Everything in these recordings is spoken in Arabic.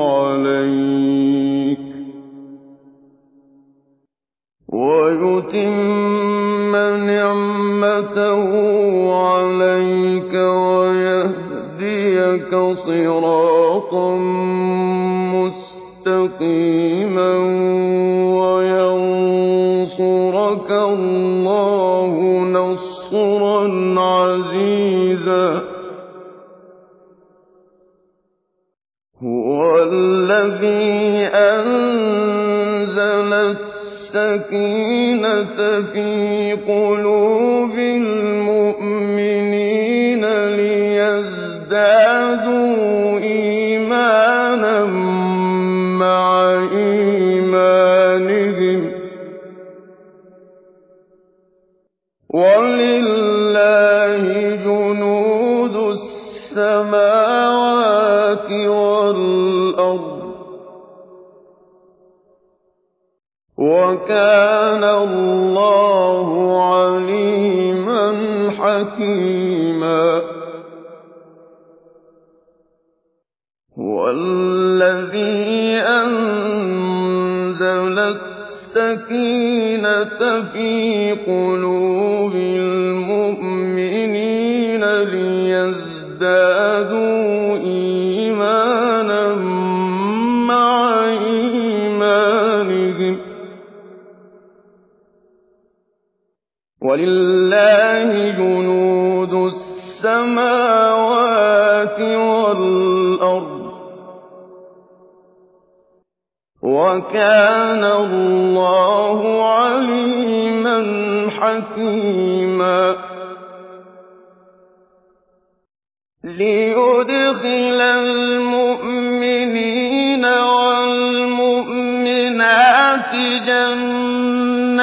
عَلَيْكَ. وَيُتِمَّ نِعْمَتَهُ عَلَيْكَ وَيَهْدِيَكَ صِرَاطًا مُّسْتَقِيمًا وَيَنصُرَكَ اللَّهُ السَّكِينَةَ فِي قُلُوبِ الْمُؤْمِنِينَ لِيَزْدَادُوا إِيمَانًا مَّعَ إِيمَانِهِمْ ۗ. وَلِلَّهِ جُنُودُ السَّمَاوَاتِ وَالْأَرْضِ ۚ. وَكَانَ اللَّهُ عَلِيمًا حَكِيمًا. هُوَ الَّذِي أَنزَلَ السَّكِينَةَ فِي قُلُوبِ وَلِلَّهِ جُنُودُ السَّمَاوَاتِ وَالْأَرْضِ ۚ وَكَانَ اللَّهُ عَلِيمًا حَكِيمًا لِّيُدْخِلَ الْمُؤْمِنِينَ وَالْمُؤْمِنَاتِ جَنَّاتٍ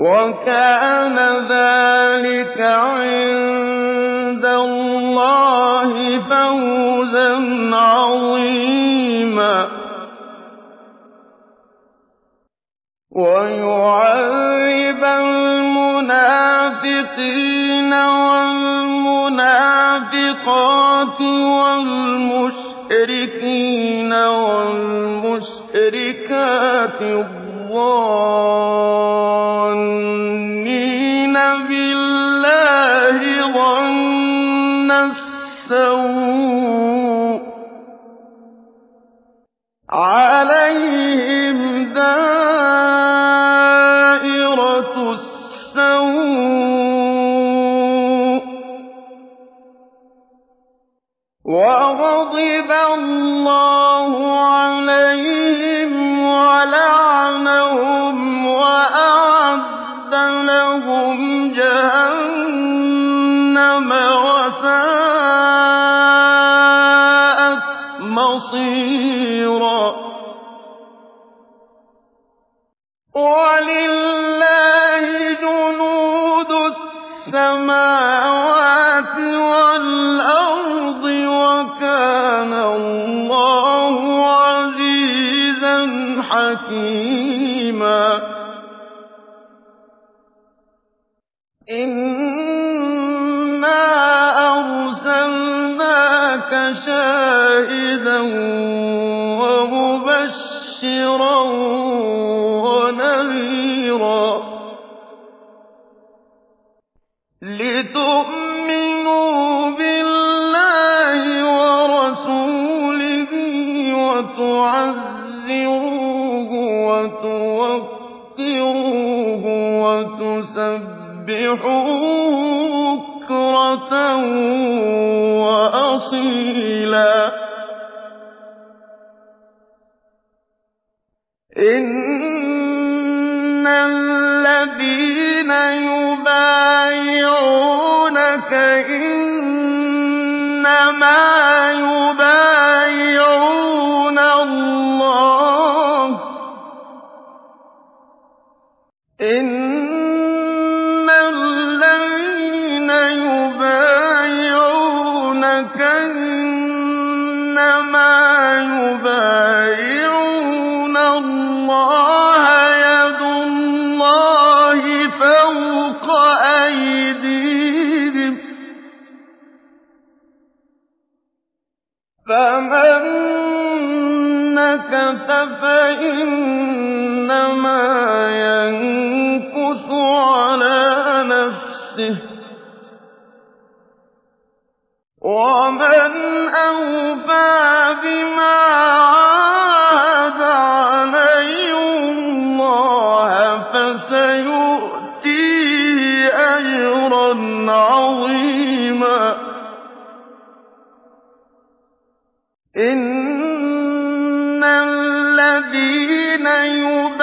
وَكَانَ ذَٰلِكَ عِندَ اللَّهِ فَوْزًا عَظِيمًا. وَيُعَذِّبَ الْمُنَافِقِينَ وَالْمُنَافِقَاتِ وَالْمُشْرِكِينَ. وَالْمُشْرِكَاتِ الظَّانِّينَ وَلِلَّهِ جُنُودُ السَّمَاوَاتِ وَالْأَرْضِ ۚ وَكَانَ اللَّهُ عَزِيزًا حَكِيمًا. إِنَّا أَرْسَلْنَاكَ شَاهِدًا تُعَزِّرُوهُ وَتُوَقِّرُوهُ وَتُسَبِّحُوهُ بُكْرَةً وَأَصِيلًا. إِنَّ الَّذِينَ يُبَايِعُونَكَ إِنَّمَا يُبَايِعُونَ فَإِنَّمَا يَنكُثُ عَلَىٰ نَفْسِهِ ۖ. وَمَنْ أَوْفَىٰ بِمَا عَاهَدَ عَلَيْهِ اللَّهَ فَسَيُؤْتِيهِ أَجْرًا عَظِيمًا.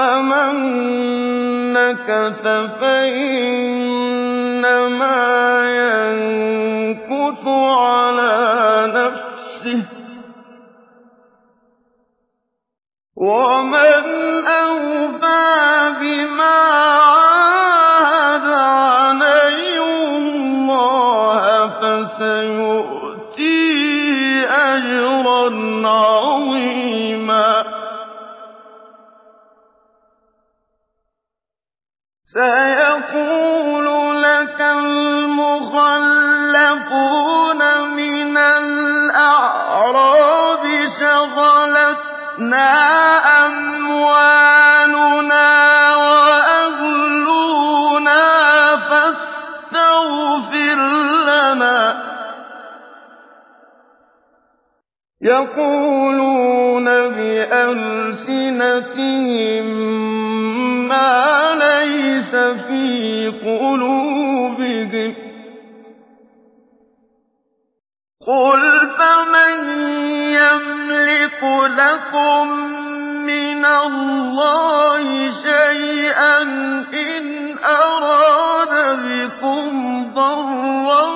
فَمَن نَّكَثَ فَإِنَّمَا يَنكُثُ عَلَىٰ نَفْسِهِ ۖ وَمَنْ يَقُولُونَ بِأَلْسِنَتِهِم مَّا لَيْسَ فِي قُلُوبِهِمْ ۚ. قُلْ فَمَن يَمْلِكُ لَكُم مِّنَ اللَّهِ شَيْئًا إِنْ أَرَادَ بِكُمْ ضَرًّا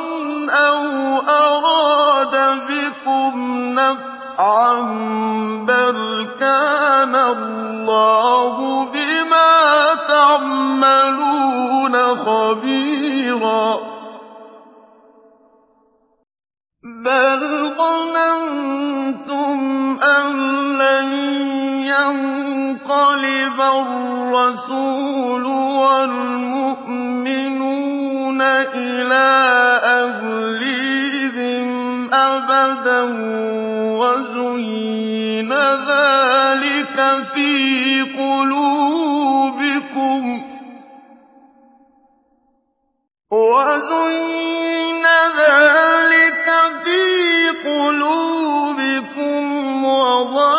أَوْ أَرَادَ بِكُمْ نَفْعًا ۚ بَلْ كَانَ اللَّهُ بِمَا تَعْمَلُونَ خَبِيرًا بَلْ ظَنَنتُمْ أَن لَّن يَنقَلِبَ الرَّسُولُ وَالْمُؤْمِنُونَ إِلَىٰ أَهْلِيهِمْ أَبَدًا وَزُيِّنَ ذَٰلِكَ فِي قُلُوبِكُمْ.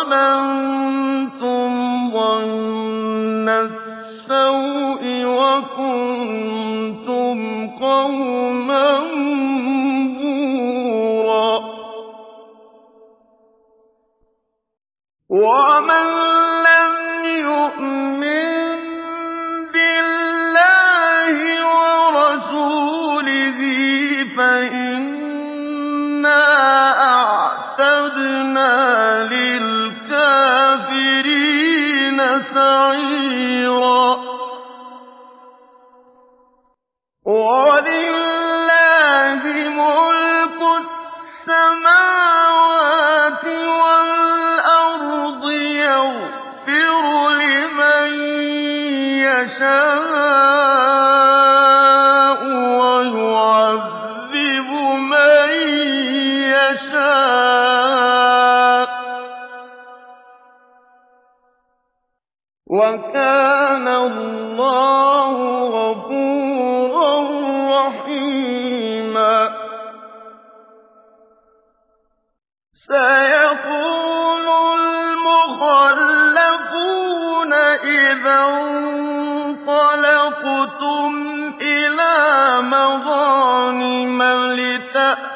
وَظَنَنتُمْ ظَنَّ السَّوْءِ وَكُنتُمْ قَوْمًا وَمَن لَّمْ يُؤْمِن وَكَانَ اللَّهُ غَفُورًا رَّحِيمًا. سَيَقُولُ الْمُخَلَّفُونَ إِذَا انطَلَقْتُمْ إِلَىٰ مَغَانِمَ لِتَأْخُذُوهَا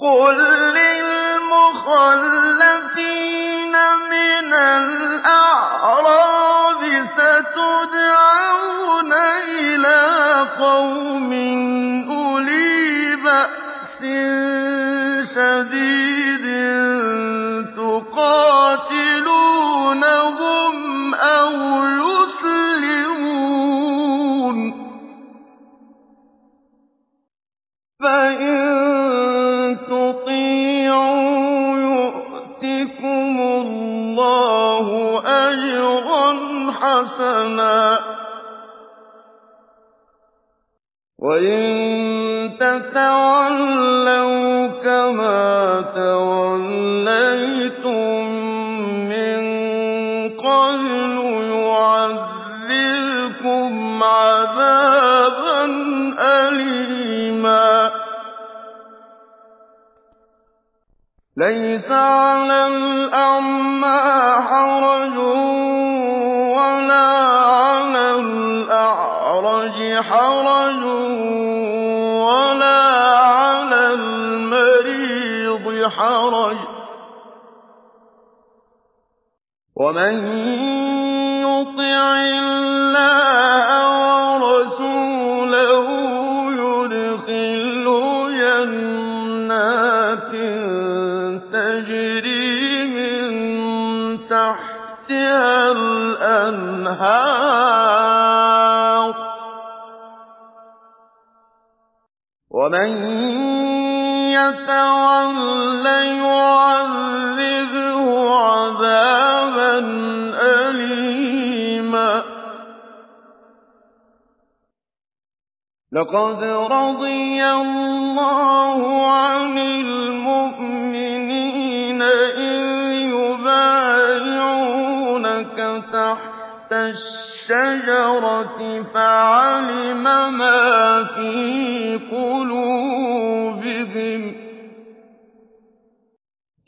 قُل لِّلْمُخَلَّفِينَ مِنَ الْأَعْرَابِ سَتُدْعَوْنَ إِلَىٰ قَوْمٍ أُولِي بَأْسٍ شَدِيدٍ كَمَا تَوَلَّيْتُم مِّن قَبْلُ عَذَابًا أَلِيمًا لَّيْسَ عَلَى الْأَعْمَىٰ حَرَجٌ وَلَا عَلَى الْأَعْرَجِ حَرَجٌ حَرَجٌ ۗ وَمَن يُطِعِ اللَّهَ وَرَسُولَهُ يُدْخِلْهُ جَنَّاتٍ تَجْرِي مِن تَحْتِهَا الْأَنْهَارُ ۖ. وَمَن يَتَوَلَّ يُعَذِّبْهُ عَذَابًا أَلِيمًا. لَّقَدْ رَضِيَ اللَّهُ عَنِ الْمُؤْمِنِينَ إِذْ يُبَايِعُونَكَ تَحْتَ الشَّجَرَةِ فَعَلِمَ مَا فِي قُلُوبِهِمْ.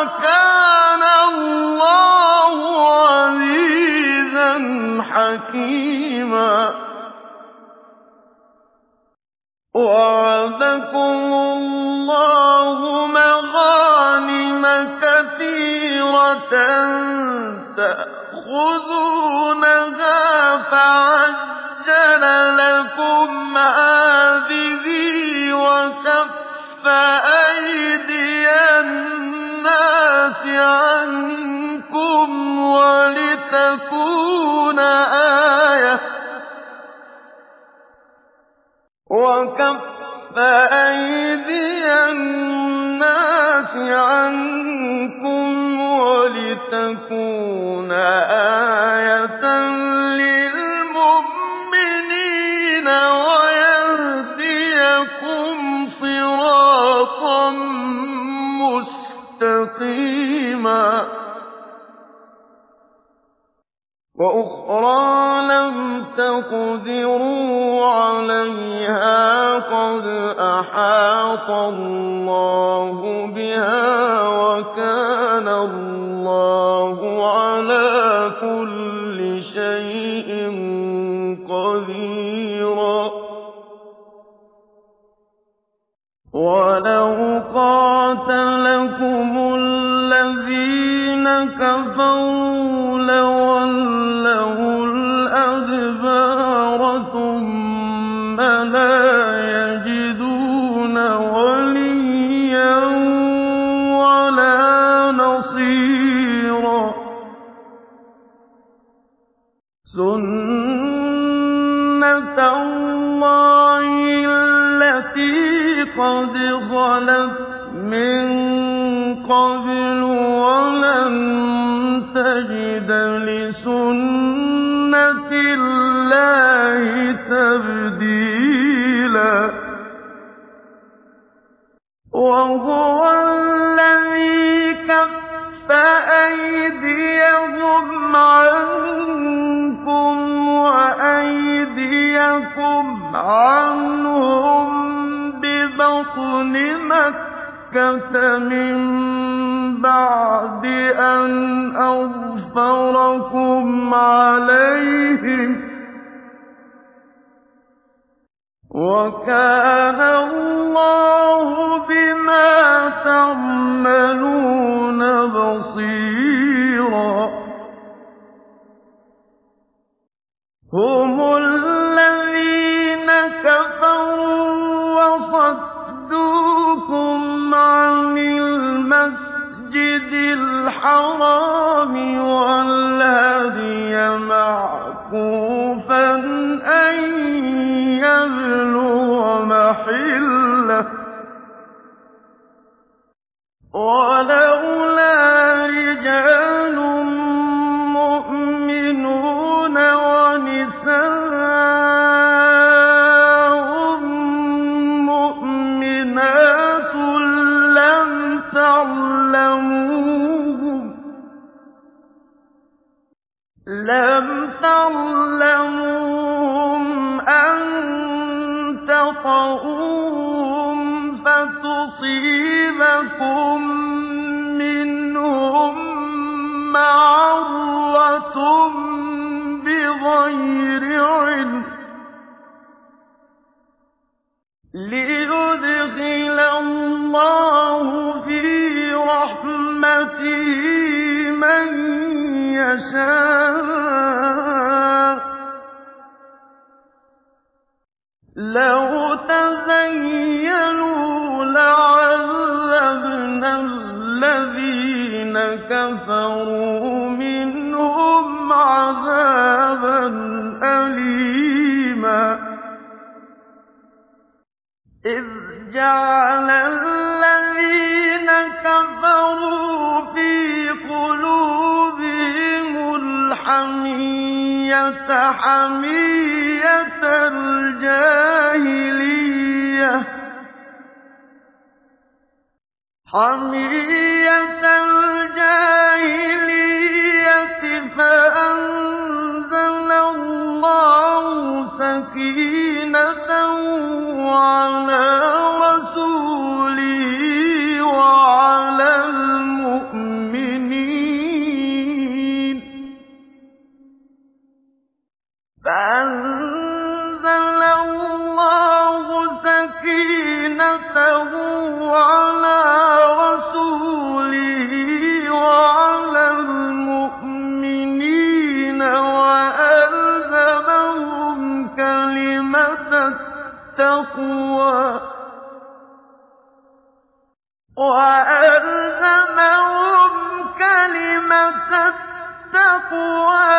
وَكَانَ اللَّهُ عَزِيزًا حَكِيمًا. اللَّهُ مَغَانِمَ كَثِيرَةً تَأْخُذُونَهَا فَعَجَّلَ وَلِتَكُونَ آيَةً وَأُخْرَىٰ لَمْ تَقْدِرُوا عَلَيْهَا قَدْ أَحَاطَ اللَّهُ بِهَا ۚ وَكَانَ اللَّهُ عَلَىٰ كُلِّ شَيْءٍ قَدِيرًا. وَلَوْ قَاتَلَكُمُ الَّذِينَ كَفَرُوا سُنَّةَ اللَّهِ الَّتِي قَدْ خَلَتْ مِن قَبْلُ ۖ وَلَن تَجِدَ لِسُنَّةِ اللَّهِ تَبْدِيلًا وَهُوَ الَّذِي كَفَّ أَيْدِيَهُمْ وَأَيْدِيَكُمْ عَنْهُم بِبَطْنِ مَكَّةَ مِن بَعْدِ أَنْ أَظْفَرَكُمْ عَلَيْهِمْ ۚ وَكَانَ اللَّهُ بِمَا تَعْمَلُونَ بَصِيرًا الْحَرَامِ وَالْهَدْيَ مَعْكُوفًا أَن يَبْلُغَ مَحِلَّهُ ۚ. لَوْ لَعَذَّبْنَا الَّذِينَ كَفَرُوا مِنْهُمْ عَذَابًا أَلِيمًا إِذْ جَعَلَ الَّذِينَ كَفَرُوا فِي قُلُوبِهِمُ الْحَمِيَّةَ حَمِيَّةَ الْجَاهِلِيَّةِ. فَأَنزَلَ اللَّهُ سَكِينَتَهُ 我。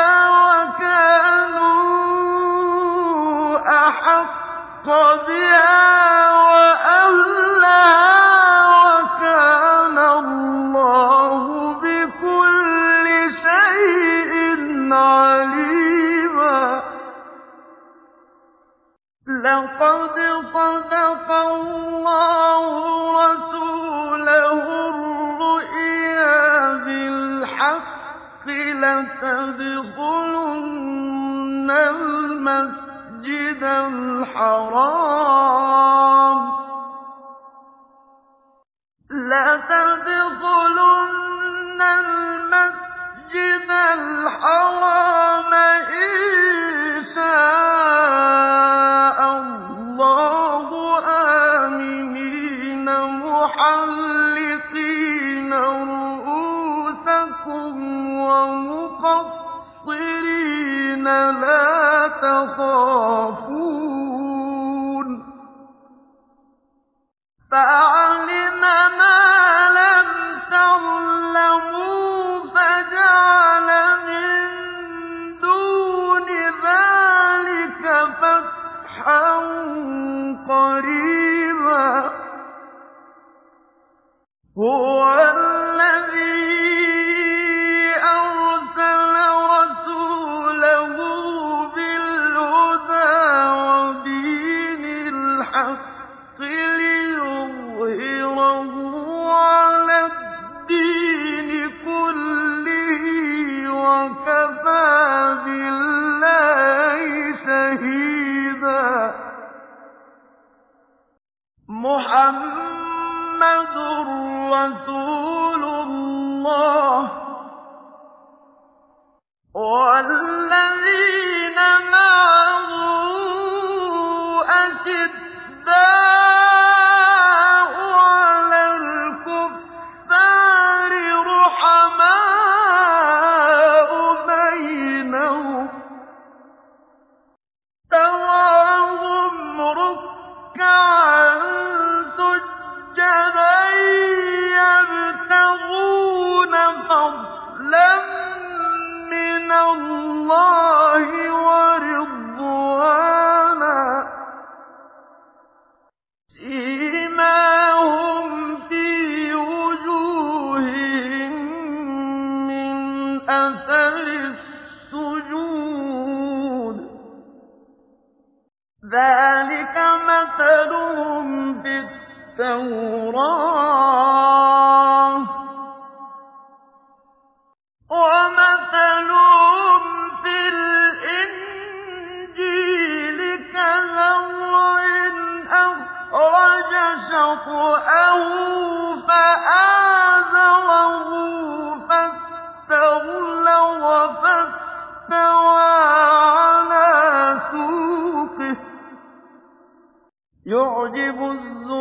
يُعْجِبُ الزُّرَّاعَ